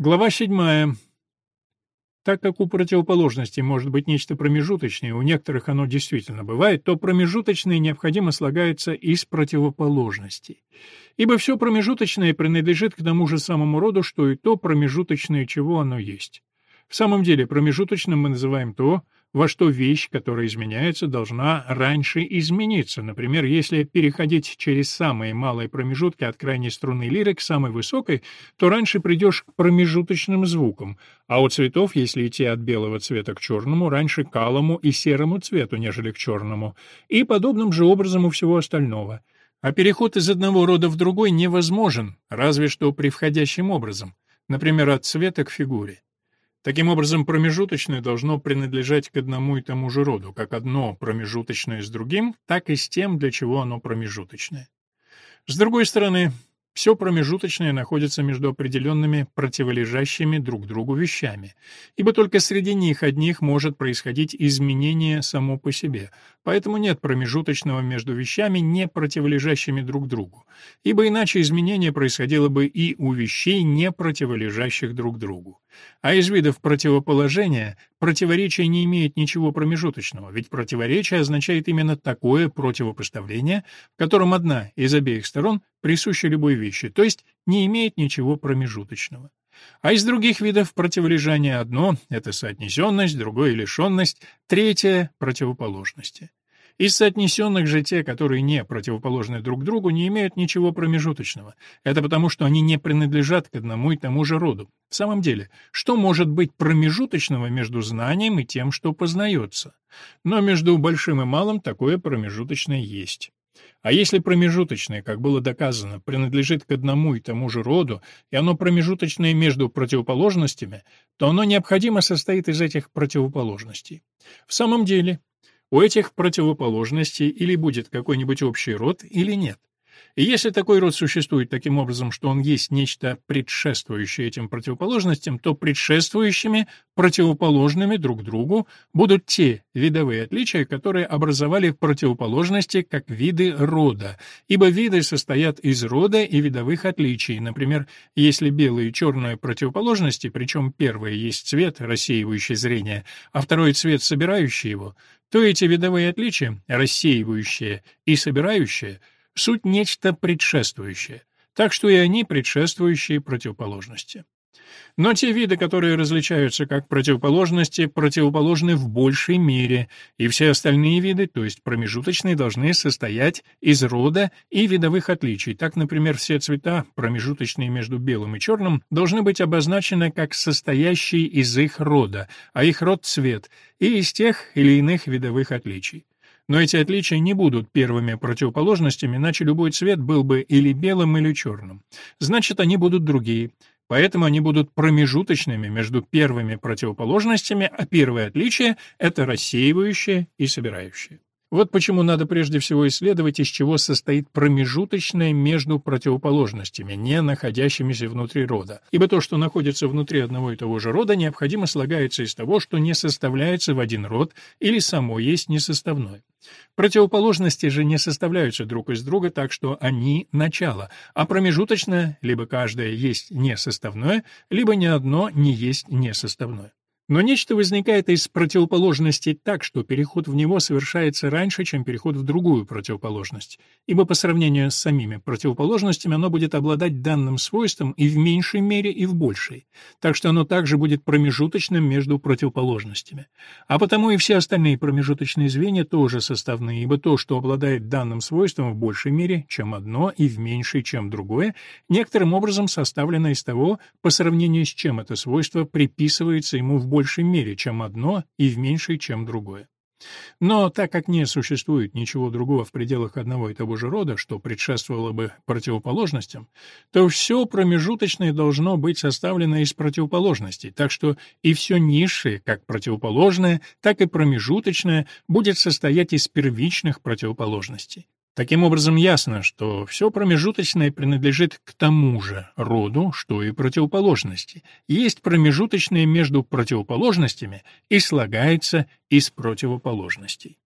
Глава 7. Так как у противоположностей может быть нечто промежуточное, у некоторых оно действительно бывает, то промежуточное необходимо слагается из противоположностей. Ибо все промежуточное принадлежит к тому же самому роду, что и то промежуточное, чего оно есть. В самом деле промежуточным мы называем то, во что вещь, которая изменяется, должна раньше измениться. Например, если переходить через самые малые промежутки от крайней струны лиры к самой высокой, то раньше придешь к промежуточным звукам, а у цветов, если идти от белого цвета к черному, раньше к алому и серому цвету, нежели к черному, и подобным же образом у всего остального. А переход из одного рода в другой невозможен, разве что при входящем образом, например, от цвета к фигуре. Таким образом, промежуточное должно принадлежать к одному и тому же роду, как одно промежуточное с другим, так и с тем, для чего оно промежуточное. С другой стороны, все промежуточное находится между определенными противолежащими друг другу вещами, ибо только среди них одних может происходить изменение само по себе, поэтому нет промежуточного между вещами, не противолежащими друг другу, ибо иначе изменение происходило бы и у вещей, не противолежащих друг другу. А из видов противоположения противоречие не имеет ничего промежуточного, ведь противоречие означает именно такое противопоставление, в котором одна из обеих сторон присуща любой вещи, то есть не имеет ничего промежуточного. А из других видов противолежания одно — это соотнесенность, другое — лишенность, третье — противоположности. Из соотнесенных же те, которые не противоположны друг другу, не имеют ничего промежуточного. Это потому, что они не принадлежат к одному и тому же роду. В самом деле, что может быть промежуточного между знанием и тем, что познается? Но между большим и малым такое промежуточное есть. А если промежуточное, как было доказано, принадлежит к одному и тому же роду, и оно промежуточное между противоположностями, то оно необходимо состоит из этих противоположностей. В самом деле, у этих противоположностей или будет какой-нибудь общий род, или нет. И если такой род существует таким образом, что он есть нечто предшествующее этим противоположностям, то предшествующими, противоположными друг другу, будут те видовые отличия, которые образовали противоположности как виды рода, ибо виды состоят из рода и видовых отличий. Например, если белые и черные противоположности, причем первое есть цвет, рассеивающий зрение, а второй цвет, собирающий его, то эти видовые отличия, рассеивающие и собирающие, суть нечто предшествующее, так что и они предшествующие противоположности. Но те виды, которые различаются как противоположности, противоположны в большей мере, и все остальные виды, то есть промежуточные, должны состоять из рода и видовых отличий. Так, например, все цвета, промежуточные между белым и черным, должны быть обозначены как состоящие из их рода, а их род — цвет, и из тех или иных видовых отличий. Но эти отличия не будут первыми противоположностями, иначе любой цвет был бы или белым, или черным. Значит, они будут другие. Поэтому они будут промежуточными между первыми противоположностями, а первое отличие — это рассеивающее и собирающее. Вот почему надо прежде всего исследовать, из чего состоит промежуточное между противоположностями, не находящимися внутри рода. Ибо то, что находится внутри одного и того же рода, необходимо слагается из того, что не составляется в один род или само есть несоставное. Противоположности же не составляются друг из друга, так что они — начало, а промежуточное, либо каждое есть несоставное, либо ни одно не есть несоставное. Но нечто возникает из противоположностей так, что переход в него совершается раньше, чем переход в другую противоположность, ибо по сравнению с самими противоположностями оно будет обладать данным свойством и в меньшей мере, и в большей, так что оно также будет промежуточным между противоположностями. А потому и все остальные промежуточные звенья тоже составные, ибо то, что обладает данным свойством в большей мере, чем одно, и в меньшей, чем другое, некоторым образом составлено из того, по сравнению с чем это свойство приписывается ему в большей большей мере, чем одно, и в меньшей, чем другое. Но так как не существует ничего другого в пределах одного и того же рода, что предшествовало бы противоположностям, то все промежуточное должно быть составлено из противоположностей, так что и все низшее, как противоположное, так и промежуточное, будет состоять из первичных противоположностей. Таким образом, ясно, что все промежуточное принадлежит к тому же роду, что и противоположности. Есть промежуточное между противоположностями и слагается из противоположностей.